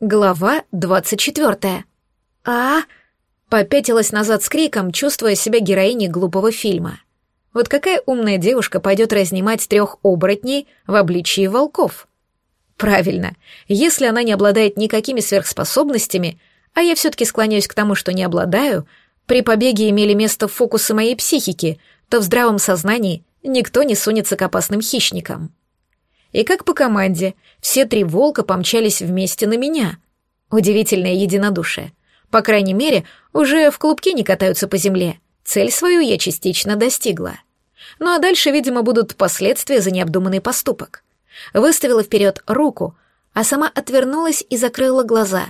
Глава двадцать четвертая. А, попятилась назад с криком, чувствуя себя героиней глупого фильма. Вот какая умная девушка пойдет разнимать трех оборотней в обличии волков? Правильно, если она не обладает никакими сверхспособностями, а я все-таки склоняюсь к тому, что не обладаю, при побеге имели место фокусы моей психики, то в здравом сознании никто не сунется к опасным хищникам. И как по команде, все три волка помчались вместе на меня. Удивительное единодушие. По крайней мере, уже в клубке не катаются по земле. Цель свою я частично достигла. Ну а дальше, видимо, будут последствия за необдуманный поступок. Выставила вперед руку, а сама отвернулась и закрыла глаза.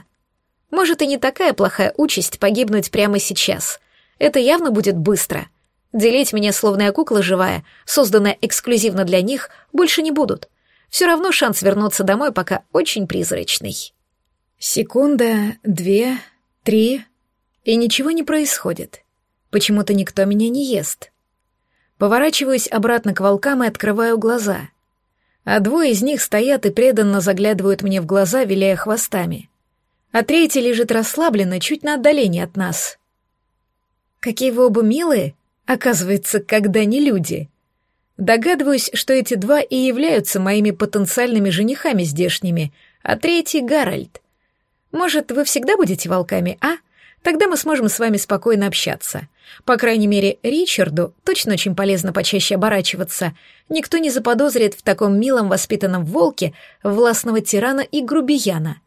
Может, и не такая плохая участь погибнуть прямо сейчас. Это явно будет быстро. Делить меня, словно я кукла живая, созданная эксклюзивно для них, больше не будут. Все равно шанс вернуться домой пока очень призрачный. Секунда, две, три, и ничего не происходит. Почему-то никто меня не ест. Поворачиваюсь обратно к волкам и открываю глаза. А двое из них стоят и преданно заглядывают мне в глаза, виляя хвостами. А третий лежит расслабленно, чуть на отдалении от нас. Какие вы оба милые, оказывается, когда не люди. Догадываюсь, что эти два и являются моими потенциальными женихами здешними, а третий — Гарольд. Может, вы всегда будете волками, а? Тогда мы сможем с вами спокойно общаться. По крайней мере, Ричарду точно очень полезно почаще оборачиваться. Никто не заподозрит в таком милом воспитанном волке властного тирана и грубияна.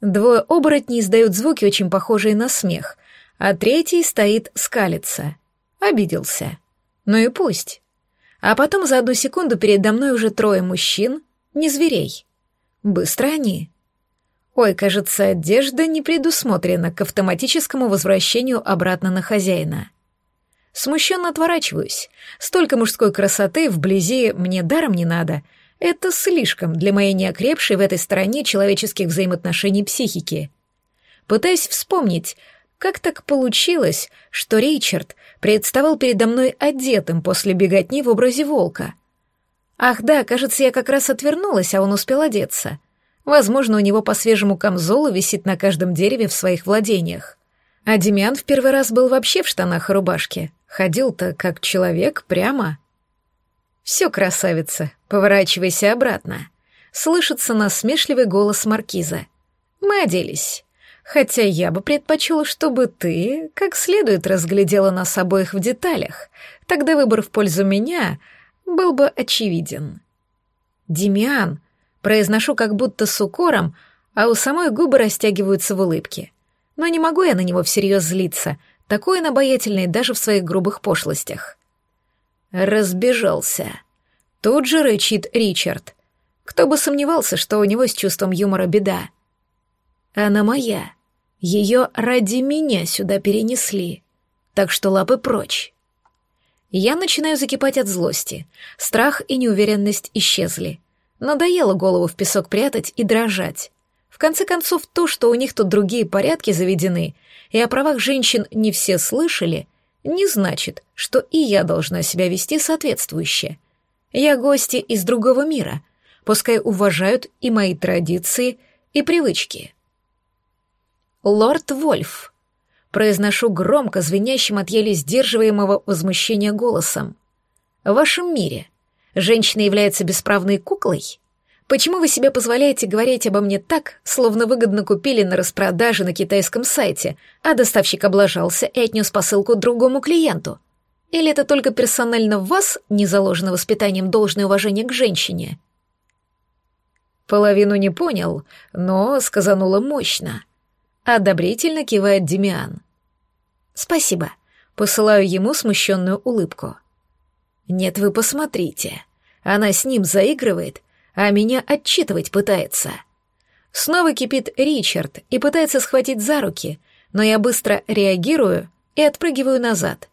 Двое оборотней издают звуки, очень похожие на смех, а третий стоит скалится. Обиделся. Ну и пусть. А потом за одну секунду передо мной уже трое мужчин, не зверей. Быстро они. Ой, кажется, одежда не предусмотрена к автоматическому возвращению обратно на хозяина. Смущенно отворачиваюсь. Столько мужской красоты вблизи мне даром не надо. Это слишком для моей неокрепшей в этой стороне человеческих взаимоотношений психики. Пытаюсь вспомнить, как так получилось, что Ричард представал передо мной одетым после беготни в образе волка? Ах да, кажется, я как раз отвернулась, а он успел одеться. Возможно, у него по свежему камзолу висит на каждом дереве в своих владениях. А Демьян в первый раз был вообще в штанах и рубашке. Ходил-то как человек прямо. «Все, красавица, поворачивайся обратно», — слышится насмешливый голос маркиза. «Мы оделись. Хотя я бы предпочел, чтобы ты как следует разглядела нас обоих в деталях. Тогда выбор в пользу меня был бы очевиден. «Демиан», произношу как будто с укором, а у самой губы растягиваются в улыбке. Но не могу я на него всерьез злиться, такой он обаятельный даже в своих грубых пошлостях. Разбежался. Тут же рычит Ричард. Кто бы сомневался, что у него с чувством юмора беда. Она моя. Ее ради меня сюда перенесли. Так что лапы прочь. Я начинаю закипать от злости. Страх и неуверенность исчезли. Надоело голову в песок прятать и дрожать. В конце концов, то, что у них тут другие порядки заведены, и о правах женщин не все слышали, не значит, что и я должна себя вести соответствующе. Я гости из другого мира, пускай уважают и мои традиции, и привычки. «Лорд Вольф», — произношу громко, звенящим от еле сдерживаемого возмущения голосом. «В вашем мире женщина является бесправной куклой? Почему вы себе позволяете говорить обо мне так, словно выгодно купили на распродаже на китайском сайте, а доставщик облажался и отнес посылку другому клиенту? Или это только персонально в вас не заложено воспитанием должное уважение к женщине?» Половину не понял, но сказанула мощно — Одобрительно кивает Демиан. Спасибо. Посылаю ему смущенную улыбку. Нет, вы посмотрите. Она с ним заигрывает, а меня отчитывать пытается. Снова кипит Ричард и пытается схватить за руки, но я быстро реагирую и отпрыгиваю назад.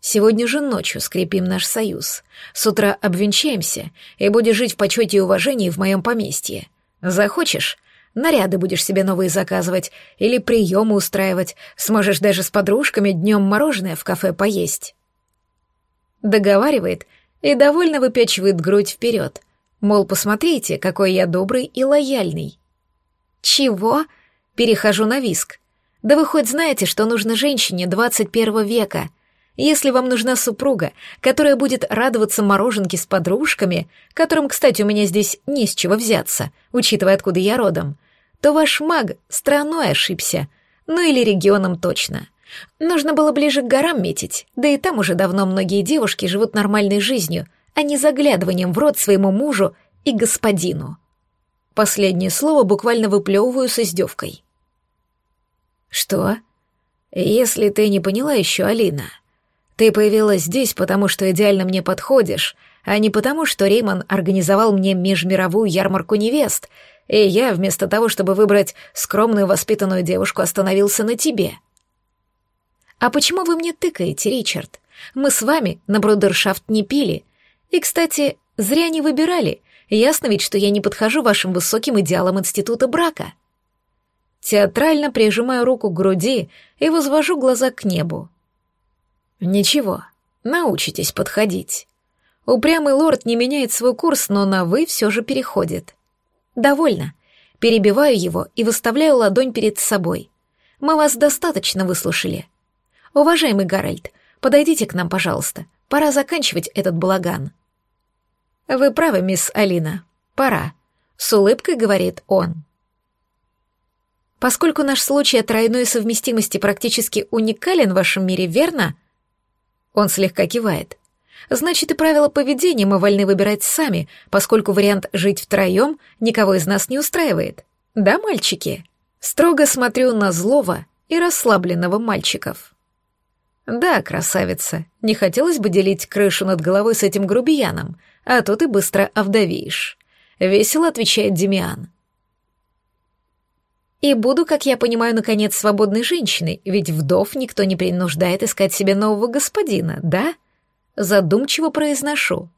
Сегодня же ночью скрепим наш союз. С утра обвенчаемся и будешь жить в почете и уважении в моем поместье. Захочешь, Наряды будешь себе новые заказывать или приемы устраивать. Сможешь даже с подружками днем мороженое в кафе поесть. Договаривает и довольно выпячивает грудь вперед. Мол, посмотрите, какой я добрый и лояльный. Чего? Перехожу на виск. Да вы хоть знаете, что нужно женщине 21 века? Если вам нужна супруга, которая будет радоваться мороженке с подружками, которым, кстати, у меня здесь не с чего взяться, учитывая, откуда я родом, то ваш маг страной ошибся, ну или регионом точно. Нужно было ближе к горам метить, да и там уже давно многие девушки живут нормальной жизнью, а не заглядыванием в рот своему мужу и господину. Последнее слово буквально выплевываю с издевкой. «Что? Если ты не поняла еще, Алина, ты появилась здесь, потому что идеально мне подходишь, а не потому, что Реймон организовал мне межмировую ярмарку невест, и я, вместо того, чтобы выбрать скромную воспитанную девушку, остановился на тебе». «А почему вы мне тыкаете, Ричард? Мы с вами на брудершафт не пили. И, кстати, зря не выбирали. Ясно ведь, что я не подхожу вашим высоким идеалам института брака». Театрально прижимаю руку к груди и возвожу глаза к небу. «Ничего, научитесь подходить». Упрямый лорд не меняет свой курс, но на «вы» все же переходит. «Довольно». Перебиваю его и выставляю ладонь перед собой. «Мы вас достаточно выслушали. Уважаемый Гарольд, подойдите к нам, пожалуйста. Пора заканчивать этот балаган». «Вы правы, мисс Алина. Пора», — с улыбкой говорит он. «Поскольку наш случай о тройной совместимости практически уникален в вашем мире, верно?» Он слегка кивает. «Значит, и правила поведения мы вольны выбирать сами, поскольку вариант «жить втроем» никого из нас не устраивает. Да, мальчики?» Строго смотрю на злого и расслабленного мальчиков. «Да, красавица, не хотелось бы делить крышу над головой с этим грубияном, а то ты быстро овдовеешь», — весело отвечает Демиан. «И буду, как я понимаю, наконец, свободной женщиной, ведь вдов никто не принуждает искать себе нового господина, да?» Задумчиво произношу.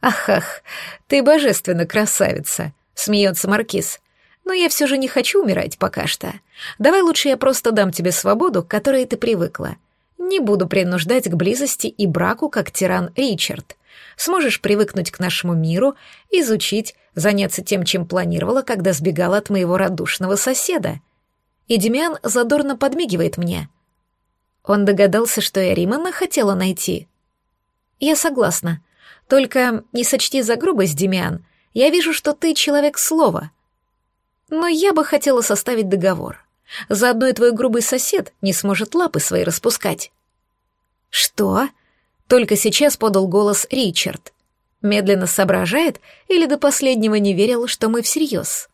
«Ах-ах, ты божественно красавица», — смеется Маркиз. «Но я все же не хочу умирать пока что. Давай лучше я просто дам тебе свободу, к которой ты привыкла. Не буду принуждать к близости и браку, как тиран Ричард. Сможешь привыкнуть к нашему миру, изучить, заняться тем, чем планировала, когда сбегала от моего радушного соседа. И Демиан задорно подмигивает мне. Он догадался, что я Римана хотела найти. Я согласна. Только не сочти за грубость, Демиан. Я вижу, что ты человек слова. Но я бы хотела составить договор. Заодно и твой грубый сосед не сможет лапы свои распускать». «Что?» — только сейчас подал голос Ричард. Медленно соображает или до последнего не верил, что мы всерьез.